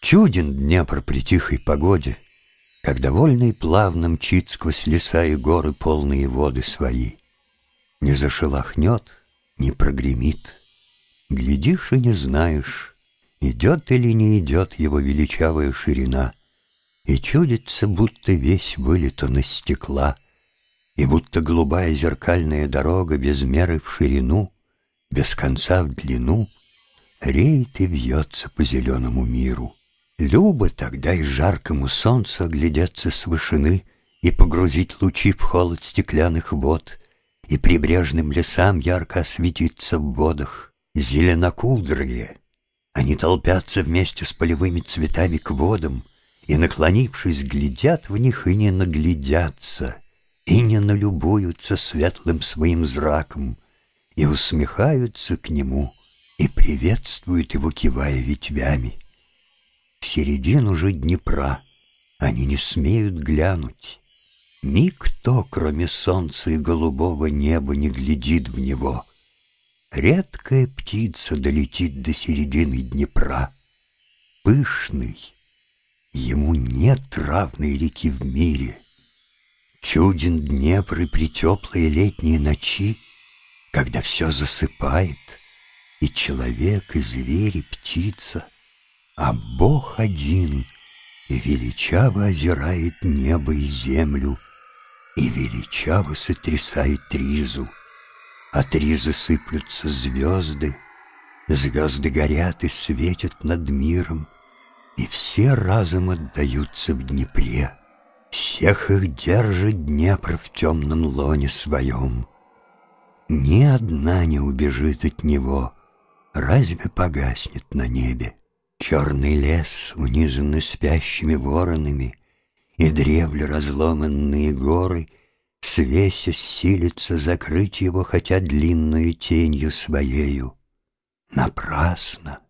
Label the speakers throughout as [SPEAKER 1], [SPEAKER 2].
[SPEAKER 1] Чуден Днепр при тихой погоде, Как довольно и плавно мчит сквозь леса и горы полные воды свои. Не зашелохнет, не прогремит. Глядишь и не знаешь, идет или не идет его величавая ширина, И чудится, будто весь вылет он из стекла, И будто голубая зеркальная дорога без меры в ширину, Без конца в длину, реет и вьется по зеленому миру. Любо тогда и жаркому солнцу оглядеться с вышины И погрузить лучи в холод стеклянных вод, И прибрежным лесам ярко осветиться в водах. Зеленокудрые, они толпятся вместе с полевыми цветами к водам, И, наклонившись, глядят в них и не наглядятся, И не налюбуются светлым своим зраком, И усмехаются к нему, и приветствуют его, кивая ветвями. В середину же Днепра они не смеют глянуть. Никто, кроме солнца и голубого неба, не глядит в него. Редкая птица долетит до середины Днепра. Пышный, ему нет равной реки в мире. Чуден Днепр и при теплые летние ночи, Когда все засыпает, и человек, и зверь, и птица — а Бог один величаво озирает небо и землю, И величаво сотрясает ризу. От ризы сыплются звезды, Звезды горят и светят над миром, И все разом отдаются в Днепре. Всех их держит Днепр в темном лоне своем. Ни одна не убежит от него, Разве погаснет на небе? Черный лес, унизанный спящими воронами, И древли разломанные горы, Свесясь силится закрыть его, Хотя длинную тенью своею. Напрасно.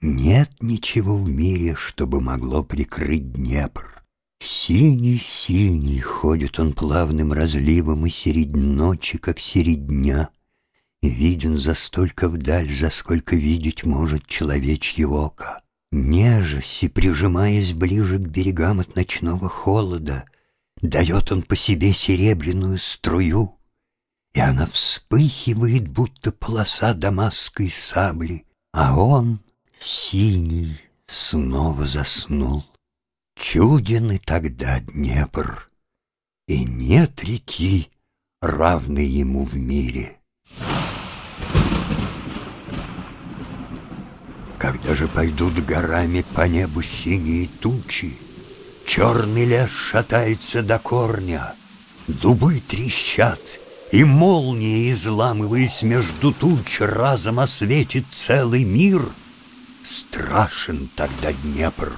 [SPEAKER 1] Нет ничего в мире, Чтобы могло прикрыть Днепр. Синий-синий ходит он плавным разливом И середь ночи, как середь дня — Виден за столько вдаль, за сколько видеть может человечье око. Нежась и прижимаясь ближе к берегам от ночного холода, Дает он по себе серебряную струю, И она вспыхивает, будто полоса дамасской сабли, А он, синий, снова заснул. Чуден и тогда Днепр, и нет реки, равной ему в мире. Когда же пойдут горами по небу синие тучи, Черный лес шатается до корня, Дубы трещат, и молния, изламываясь между туч, Разом осветит целый мир. Страшен тогда Днепр.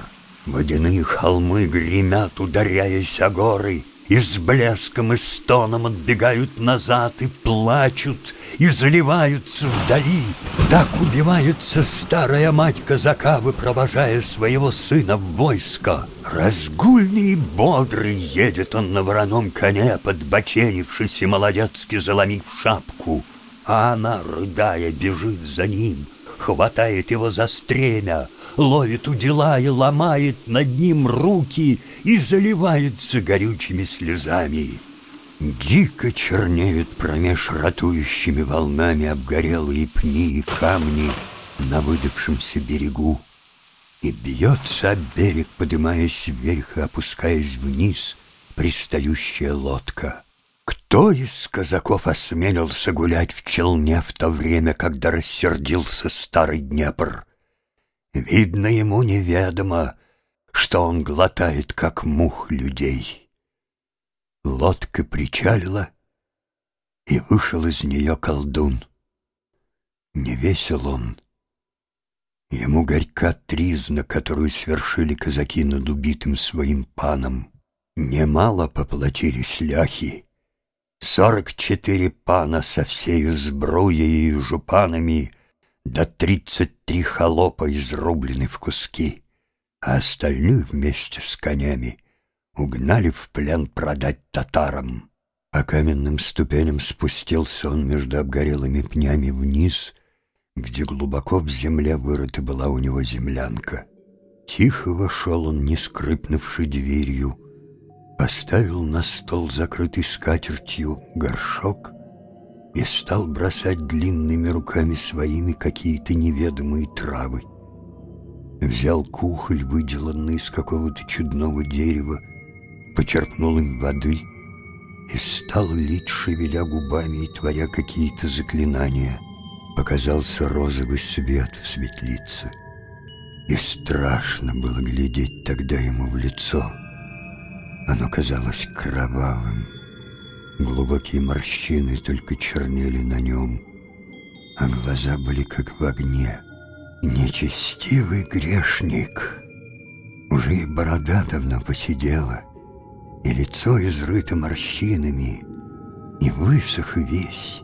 [SPEAKER 1] Водяные холмы гремят, ударяясь о горы, И с блеском и стоном отбегают назад и плачут, и заливаются вдали. Так убивается старая мать казака, выпровожая своего сына в войско. Разгульный и бодрый едет он на вороном коне, подбоченившись и молодецки заломив шапку. А она, рыдая, бежит за ним, хватает его за стремя, ловит у дела и ломает над ним руки и заливается горючими слезами. Дико чернеют промеж ратующими волнами обгорелые пни и камни на выдавшемся берегу. И бьется об берег, поднимаясь вверх и опускаясь вниз, пристающая лодка. Кто из казаков осмелился гулять в челне в то время, когда рассердился старый Днепр? Видно, ему неведомо, что он глотает, как мух людей. Лодка причалила, и вышел из нее колдун. Не весел он. Ему горька тризна, которую свершили казаки над убитым своим паном. Немало поплатились ляхи. Сорок четыре пана со всею сбруей и жупанами, да тридцать три холопа изрублены в куски, а остальных вместе с конями угнали в плен продать татарам. По каменным ступеням спустился он между обгорелыми пнями вниз, где глубоко в земле вырыта была у него землянка. Тихо вошел он, не скрипнувши дверью, Поставил на стол, закрытый скатертью, горшок И стал бросать длинными руками своими Какие-то неведомые травы. Взял кухоль, выделанный из какого-то чудного дерева, Почерпнул им воды И стал лить, шевеля губами и творя какие-то заклинания. Показался розовый свет в светлице — и страшно было глядеть тогда ему в лицо. Оно казалось кровавым. Глубокие морщины только чернели на нем, а глаза были как в огне. Нечестивый грешник. Уже и борода давно посидела, и лицо изрыто морщинами, и высох весь,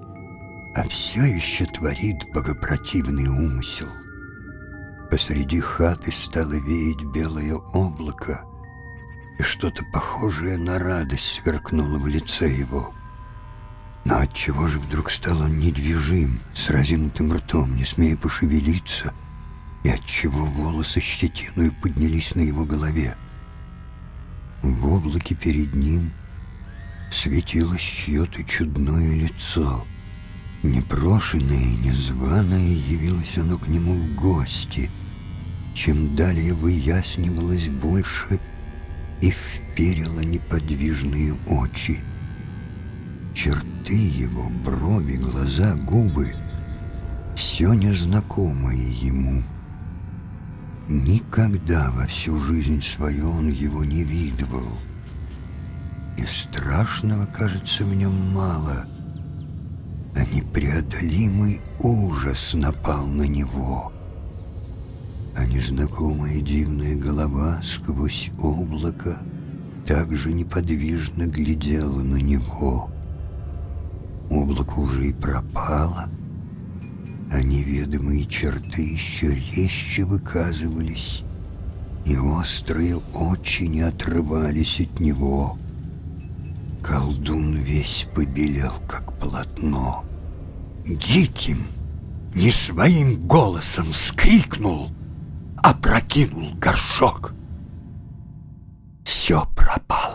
[SPEAKER 1] а все еще творит богопротивный умысел. Посреди хаты стало веять белое облако, и что-то похожее на радость сверкнуло в лице его. Но отчего же вдруг стал он недвижим, с разинутым ртом, не смея пошевелиться, и отчего волосы щетиной поднялись на его голове? В облаке перед ним светилось чье-то чудное лицо. Непрошенное и незваное явилось оно к нему в гости — чем далее выяснивалось больше и вперило неподвижные очи. Черты его, брови, глаза, губы — все незнакомое ему. Никогда во всю жизнь свою он его не видывал. И страшного, кажется, в нем мало, а непреодолимый ужас напал на него — а незнакомая дивная голова сквозь облако также неподвижно глядела на него. Облако уже и пропало, а неведомые черты еще резче выказывались, и острые очи не отрывались от него. Колдун весь побелел, как полотно. Диким, не своим голосом скрикнул — опрокинул горшок. Все пропало.